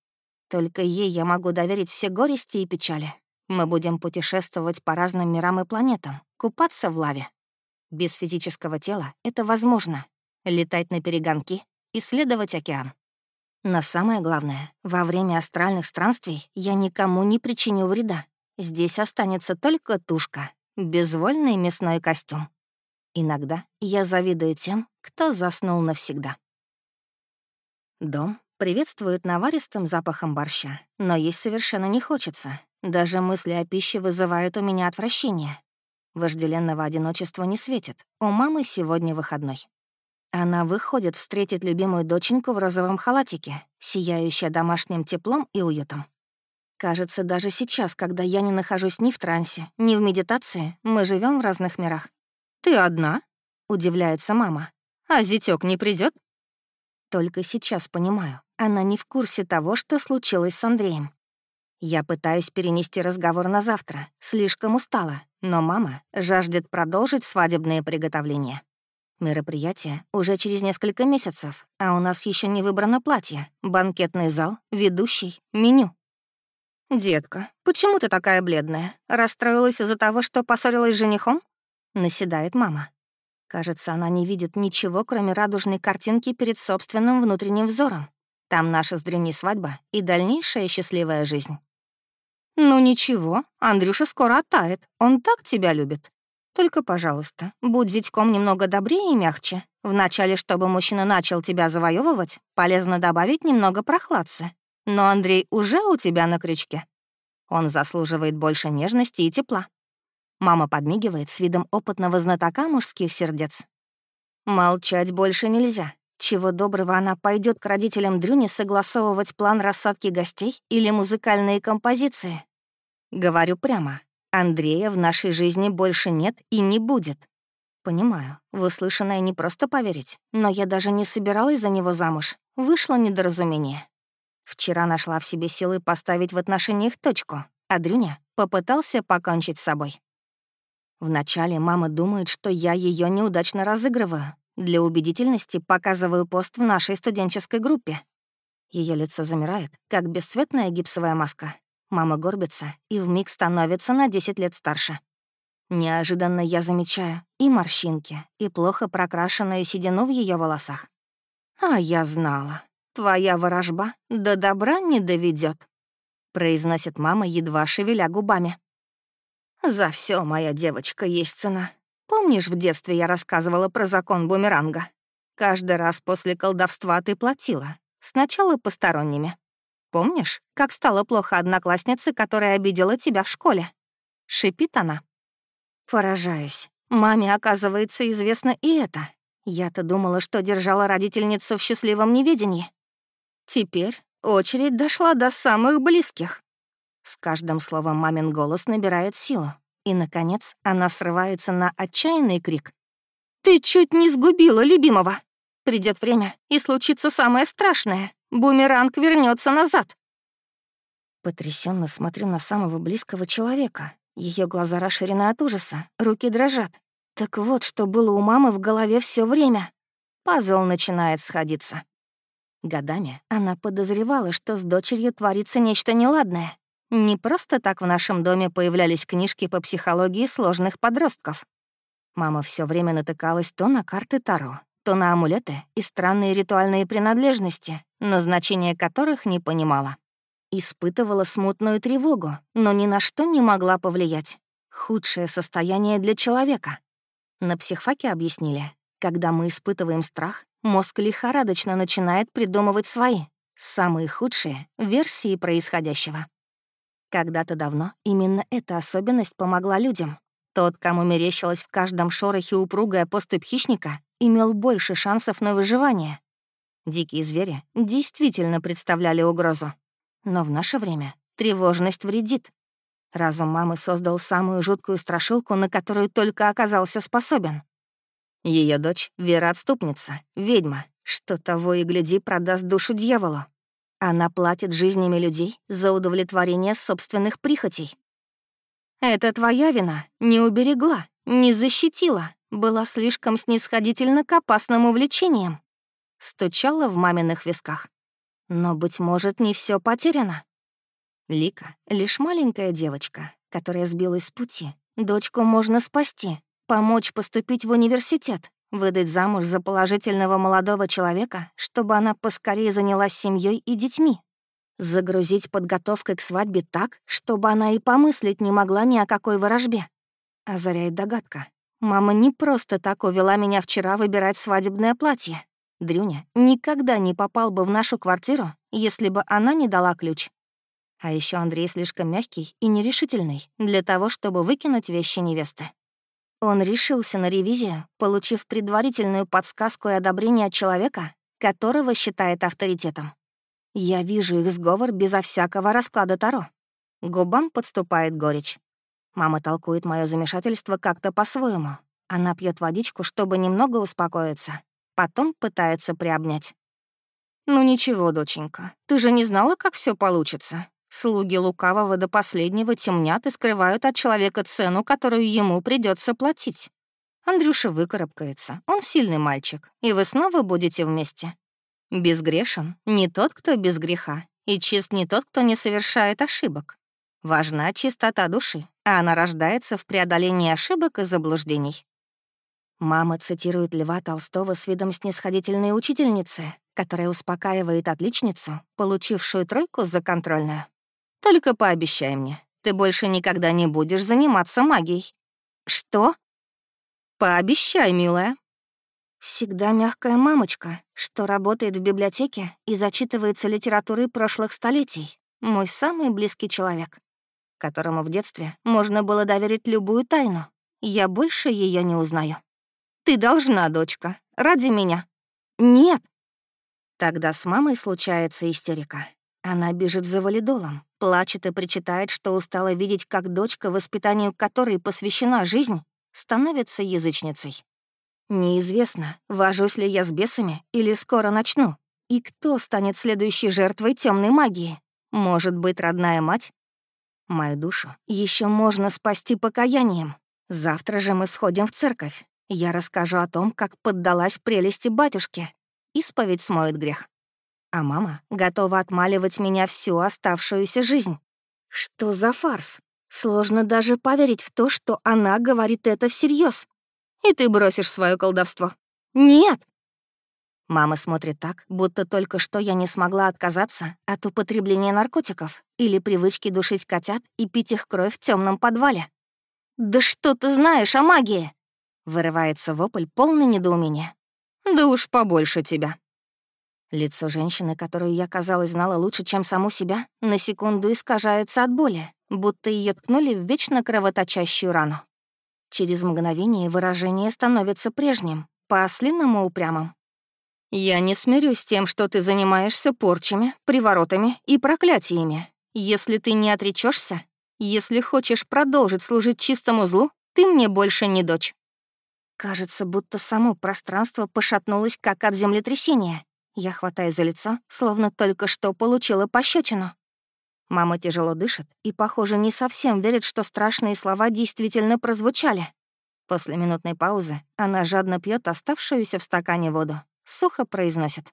Только ей я могу доверить все горести и печали. Мы будем путешествовать по разным мирам и планетам, купаться в лаве. Без физического тела это возможно. Летать на перегонки, исследовать океан. Но самое главное, во время астральных странствий я никому не причиню вреда, Здесь останется только тушка, безвольный мясной костюм. Иногда я завидую тем, кто заснул навсегда. Дом приветствует наваристым запахом борща, но есть совершенно не хочется. Даже мысли о пище вызывают у меня отвращение. Вожделенного одиночества не светит. У мамы сегодня выходной. Она выходит встретить любимую доченьку в розовом халатике, сияющая домашним теплом и уютом. Кажется, даже сейчас, когда я не нахожусь ни в трансе, ни в медитации, мы живем в разных мирах. «Ты одна?» — удивляется мама. «А зятёк не придет? Только сейчас понимаю, она не в курсе того, что случилось с Андреем. Я пытаюсь перенести разговор на завтра, слишком устала, но мама жаждет продолжить свадебные приготовления. Мероприятие уже через несколько месяцев, а у нас еще не выбрано платье, банкетный зал, ведущий, меню. «Детка, почему ты такая бледная? Расстроилась из-за того, что поссорилась с женихом?» Наседает мама. Кажется, она не видит ничего, кроме радужной картинки перед собственным внутренним взором. Там наша с Дрюней свадьба и дальнейшая счастливая жизнь. «Ну ничего, Андрюша скоро оттает, он так тебя любит. Только, пожалуйста, будь зятьком немного добрее и мягче. Вначале, чтобы мужчина начал тебя завоевывать, полезно добавить немного прохладцы. Но Андрей уже у тебя на крючке. Он заслуживает больше нежности и тепла. Мама подмигивает с видом опытного знатока мужских сердец. Молчать больше нельзя. Чего доброго она пойдет к родителям Дрюни согласовывать план рассадки гостей или музыкальные композиции. Говорю прямо, Андрея в нашей жизни больше нет и не будет. Понимаю, в не просто поверить, но я даже не собиралась за него замуж. Вышло недоразумение. Вчера нашла в себе силы поставить в отношениях точку, а Дрюня попытался покончить с собой. Вначале мама думает, что я ее неудачно разыгрываю. Для убедительности показываю пост в нашей студенческой группе. Ее лицо замирает, как бесцветная гипсовая маска. Мама горбится и вмиг становится на 10 лет старше. Неожиданно я замечаю и морщинки, и плохо прокрашенную седину в ее волосах. А я знала. Твоя ворожба до добра не доведет, произносит мама, едва шевеля губами. За все, моя девочка, есть цена. Помнишь, в детстве я рассказывала про закон бумеранга? Каждый раз после колдовства ты платила. Сначала посторонними. Помнишь, как стало плохо однокласснице, которая обидела тебя в школе? Шипит она. Поражаюсь. Маме, оказывается, известно и это. Я-то думала, что держала родительницу в счастливом неведении. Теперь очередь дошла до самых близких. С каждым словом мамин голос набирает силу. И, наконец, она срывается на отчаянный крик. «Ты чуть не сгубила любимого! Придет время, и случится самое страшное. Бумеранг вернется назад!» Потрясенно смотрю на самого близкого человека. Ее глаза расширены от ужаса, руки дрожат. Так вот, что было у мамы в голове все время. Пазл начинает сходиться. Годами она подозревала, что с дочерью творится нечто неладное, не просто так в нашем доме появлялись книжки по психологии сложных подростков. Мама все время натыкалась то на карты Таро, то на амулеты и странные ритуальные принадлежности, назначение которых не понимала. Испытывала смутную тревогу, но ни на что не могла повлиять. Худшее состояние для человека. На психфаке объяснили, когда мы испытываем страх, мозг лихорадочно начинает придумывать свои, самые худшие версии происходящего. Когда-то давно именно эта особенность помогла людям. Тот, кому мерещилась в каждом шорохе упругая поступь хищника, имел больше шансов на выживание. Дикие звери действительно представляли угрозу. Но в наше время тревожность вредит. Разум мамы создал самую жуткую страшилку, на которую только оказался способен. Ее дочь — Вера-отступница, ведьма, что того и гляди продаст душу дьяволу. Она платит жизнями людей за удовлетворение собственных прихотей. Это твоя вина. Не уберегла, не защитила, была слишком снисходительна к опасным увлечениям. Стучала в маминых висках. Но, быть может, не все потеряно. Лика — лишь маленькая девочка, которая сбилась с пути. Дочку можно спасти, помочь поступить в университет, Выдать замуж за положительного молодого человека, чтобы она поскорее занялась семьей и детьми. Загрузить подготовкой к свадьбе так, чтобы она и помыслить не могла ни о какой ворожбе. Озаряет догадка. Мама не просто так увела меня вчера выбирать свадебное платье. Дрюня никогда не попал бы в нашу квартиру, если бы она не дала ключ. А еще Андрей слишком мягкий и нерешительный для того, чтобы выкинуть вещи невесты. Он решился на ревизию, получив предварительную подсказку и одобрение человека, которого считает авторитетом. Я вижу их сговор безо всякого расклада Таро. Губам подступает горечь. Мама толкует мое замешательство как-то по-своему. Она пьет водичку, чтобы немного успокоиться. Потом пытается приобнять. «Ну ничего, доченька, ты же не знала, как все получится. Слуги лукавого до последнего темнят и скрывают от человека цену, которую ему придется платить. Андрюша выкарабкается, он сильный мальчик, и вы снова будете вместе. Безгрешен не тот, кто без греха, и чист не тот, кто не совершает ошибок. Важна чистота души, а она рождается в преодолении ошибок и заблуждений. Мама цитирует Льва Толстого с видом снисходительной учительницы, которая успокаивает отличницу, получившую тройку за контрольную. Только пообещай мне, ты больше никогда не будешь заниматься магией». «Что?» «Пообещай, милая». Всегда мягкая мамочка, что работает в библиотеке и зачитывается литературой прошлых столетий. Мой самый близкий человек, которому в детстве можно было доверить любую тайну. Я больше ее не узнаю. Ты должна, дочка, ради меня. Нет. Тогда с мамой случается истерика. Она бежит за валидолом, плачет и причитает, что устала видеть, как дочка, воспитанию которой посвящена жизнь, становится язычницей. Неизвестно, вожусь ли я с бесами или скоро начну. И кто станет следующей жертвой темной магии? Может быть, родная мать? Мою душу еще можно спасти покаянием. Завтра же мы сходим в церковь. Я расскажу о том, как поддалась прелести батюшки. Исповедь смоет грех а мама готова отмаливать меня всю оставшуюся жизнь. Что за фарс? Сложно даже поверить в то, что она говорит это всерьез. И ты бросишь свое колдовство. Нет! Мама смотрит так, будто только что я не смогла отказаться от употребления наркотиков или привычки душить котят и пить их кровь в темном подвале. «Да что ты знаешь о магии?» Вырывается вопль, полный недоумения. «Да уж побольше тебя», Лицо женщины, которую я, казалось, знала лучше, чем саму себя, на секунду искажается от боли, будто ее ткнули в вечно кровоточащую рану. Через мгновение выражение становится прежним, по-ослиному упрямым. «Я не смирюсь с тем, что ты занимаешься порчами, приворотами и проклятиями. Если ты не отречешься, если хочешь продолжить служить чистому злу, ты мне больше не дочь». Кажется, будто само пространство пошатнулось, как от землетрясения, я хватаю за лицо, словно только что получила пощечину. Мама тяжело дышит и, похоже, не совсем верит, что страшные слова действительно прозвучали. После минутной паузы она жадно пьет оставшуюся в стакане воду. Сухо произносит.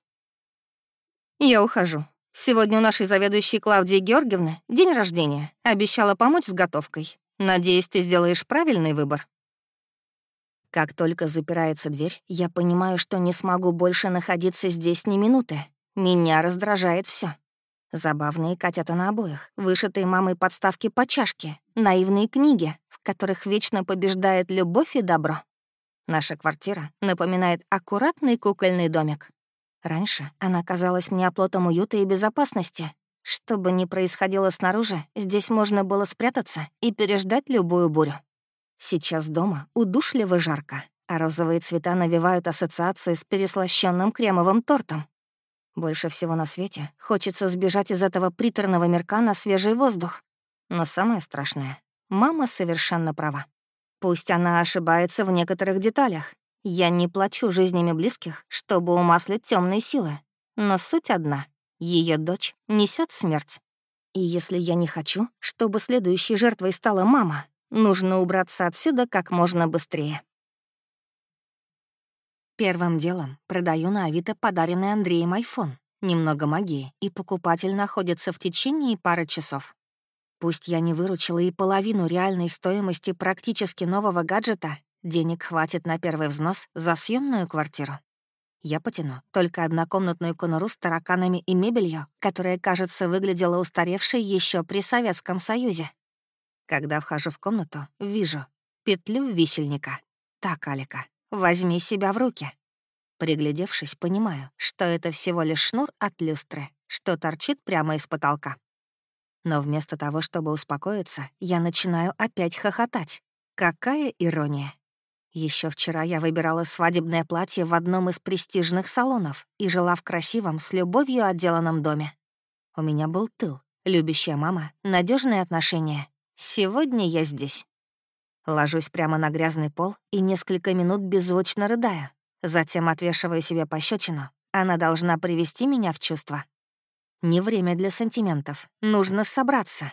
«Я ухожу. Сегодня у нашей заведующей Клавдии Георгиевны день рождения. Обещала помочь с готовкой. Надеюсь, ты сделаешь правильный выбор». Как только запирается дверь, я понимаю, что не смогу больше находиться здесь ни минуты. Меня раздражает все. Забавные котята на обоих, вышитые мамой подставки по чашке, наивные книги, в которых вечно побеждает любовь и добро. Наша квартира напоминает аккуратный кукольный домик. Раньше она казалась мне оплотом уюта и безопасности. Что бы ни происходило снаружи, здесь можно было спрятаться и переждать любую бурю. Сейчас дома удушливо жарко, а розовые цвета навевают ассоциации с переслащенным кремовым тортом. Больше всего на свете хочется сбежать из этого приторного мирка на свежий воздух. Но самое страшное — мама совершенно права. Пусть она ошибается в некоторых деталях. Я не плачу жизнями близких, чтобы умаслить темные силы. Но суть одна — ее дочь несет смерть. И если я не хочу, чтобы следующей жертвой стала мама, Нужно убраться отсюда как можно быстрее. Первым делом продаю на Авито подаренный Андреем айфон. Немного магии, и покупатель находится в течение пары часов. Пусть я не выручила и половину реальной стоимости практически нового гаджета, денег хватит на первый взнос за съемную квартиру. Я потяну только однокомнатную конуру с тараканами и мебелью, которая, кажется, выглядела устаревшей еще при Советском Союзе. Когда вхожу в комнату, вижу петлю висельника. Так, Алика, возьми себя в руки. Приглядевшись, понимаю, что это всего лишь шнур от люстры, что торчит прямо из потолка. Но вместо того, чтобы успокоиться, я начинаю опять хохотать. Какая ирония. Еще вчера я выбирала свадебное платье в одном из престижных салонов и жила в красивом, с любовью отделанном доме. У меня был тыл, любящая мама, надежные отношения. Сегодня я здесь. Ложусь прямо на грязный пол и несколько минут беззвучно рыдаю. Затем отвешиваю себе пощечину. Она должна привести меня в чувство. Не время для сантиментов. Нужно собраться.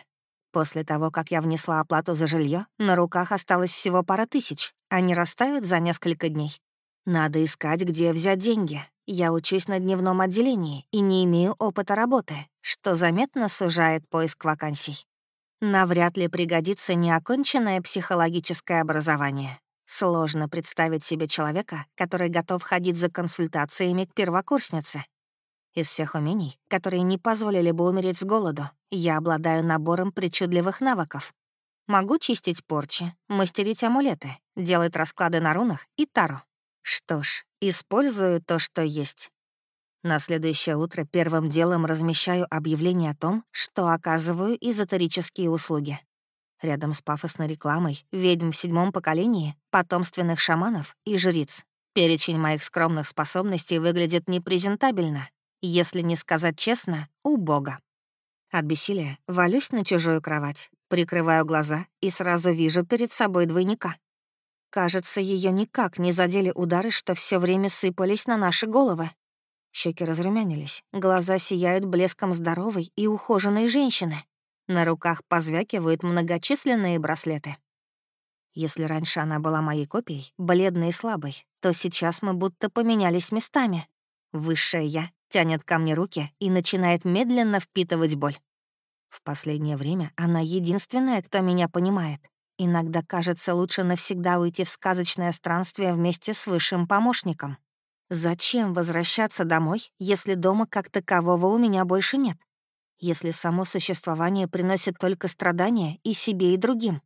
После того, как я внесла оплату за жилье, на руках осталось всего пара тысяч. Они растают за несколько дней. Надо искать, где взять деньги. Я учусь на дневном отделении и не имею опыта работы, что заметно сужает поиск вакансий. Навряд ли пригодится неоконченное психологическое образование. Сложно представить себе человека, который готов ходить за консультациями к первокурснице. Из всех умений, которые не позволили бы умереть с голоду, я обладаю набором причудливых навыков. Могу чистить порчи, мастерить амулеты, делать расклады на рунах и таро. Что ж, использую то, что есть. На следующее утро первым делом размещаю объявление о том, что оказываю эзотерические услуги. Рядом с пафосной рекламой ведьм в седьмом поколении, потомственных шаманов и жриц. Перечень моих скромных способностей выглядит непрезентабельно, если не сказать честно, убого. От бессилия валюсь на чужую кровать, прикрываю глаза и сразу вижу перед собой двойника. Кажется, ее никак не задели удары, что все время сыпались на наши головы. Щеки разрумянились, глаза сияют блеском здоровой и ухоженной женщины. На руках позвякивают многочисленные браслеты. Если раньше она была моей копией, бледной и слабой, то сейчас мы будто поменялись местами. Высшее «я» тянет ко мне руки и начинает медленно впитывать боль. В последнее время она единственная, кто меня понимает. Иногда кажется лучше навсегда уйти в сказочное странствие вместе с высшим помощником. Зачем возвращаться домой, если дома как такового у меня больше нет? Если само существование приносит только страдания и себе, и другим?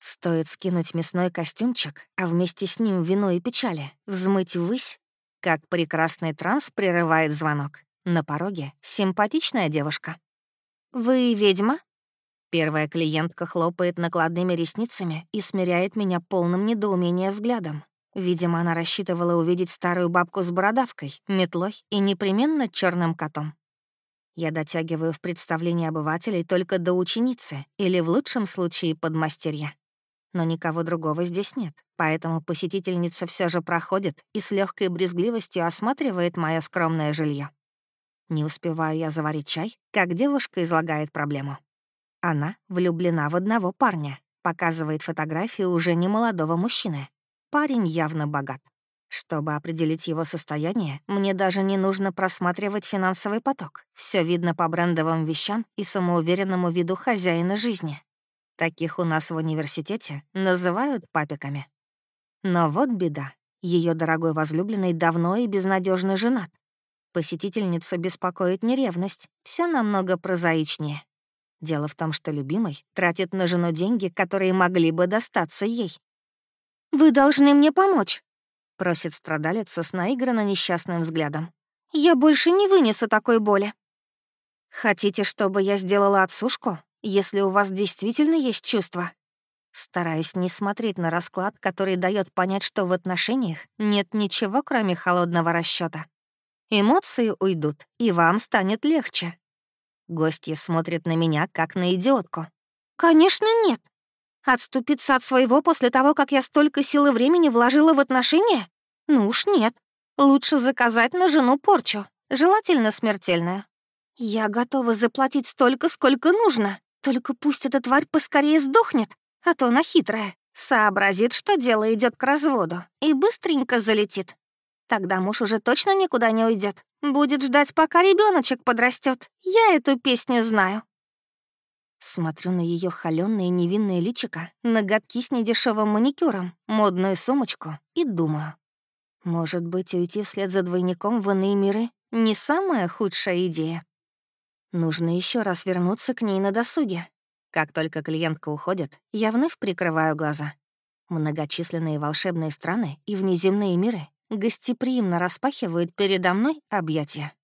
Стоит скинуть мясной костюмчик, а вместе с ним вино и печали, взмыть ввысь, как прекрасный транс прерывает звонок. На пороге симпатичная девушка. «Вы ведьма?» Первая клиентка хлопает накладными ресницами и смиряет меня полным недоумения взглядом. Видимо, она рассчитывала увидеть старую бабку с бородавкой, метлой и непременно черным котом. Я дотягиваю в представлении обывателей только до ученицы или, в лучшем случае, подмастерья но никого другого здесь нет, поэтому посетительница все же проходит и с легкой брезгливостью осматривает мое скромное жилье. Не успеваю я заварить чай, как девушка излагает проблему. Она влюблена в одного парня, показывает фотографию уже немолодого мужчины. Парень явно богат. Чтобы определить его состояние, мне даже не нужно просматривать финансовый поток. Все видно по брендовым вещам и самоуверенному виду хозяина жизни. Таких у нас в университете называют папиками. Но вот беда. Ее дорогой возлюбленный давно и безнадежно женат. Посетительница беспокоит не ревность, все намного прозаичнее. Дело в том, что любимый тратит на жену деньги, которые могли бы достаться ей. «Вы должны мне помочь», — просит страдалица с наигранно несчастным взглядом. «Я больше не вынесу такой боли». «Хотите, чтобы я сделала отсушку?» если у вас действительно есть чувства. Стараюсь не смотреть на расклад, который дает понять, что в отношениях нет ничего, кроме холодного расчета. Эмоции уйдут, и вам станет легче. Гостья смотрит на меня, как на идиотку. «Конечно, нет. Отступиться от своего после того, как я столько сил и времени вложила в отношения? Ну уж нет. Лучше заказать на жену порчу, желательно смертельную. Я готова заплатить столько, сколько нужно. Только пусть эта тварь поскорее сдохнет, а то она хитрая. Сообразит, что дело идет к разводу, и быстренько залетит. Тогда муж уже точно никуда не уйдет. Будет ждать, пока ребеночек подрастет. Я эту песню знаю. Смотрю на ее холеное невинное личико, ноготки с недешевым маникюром, модную сумочку и думаю. Может быть, уйти вслед за двойником в иные миры — не самая худшая идея. Нужно еще раз вернуться к ней на досуге. Как только клиентка уходит, я вновь прикрываю глаза. Многочисленные волшебные страны и внеземные миры гостеприимно распахивают передо мной объятия.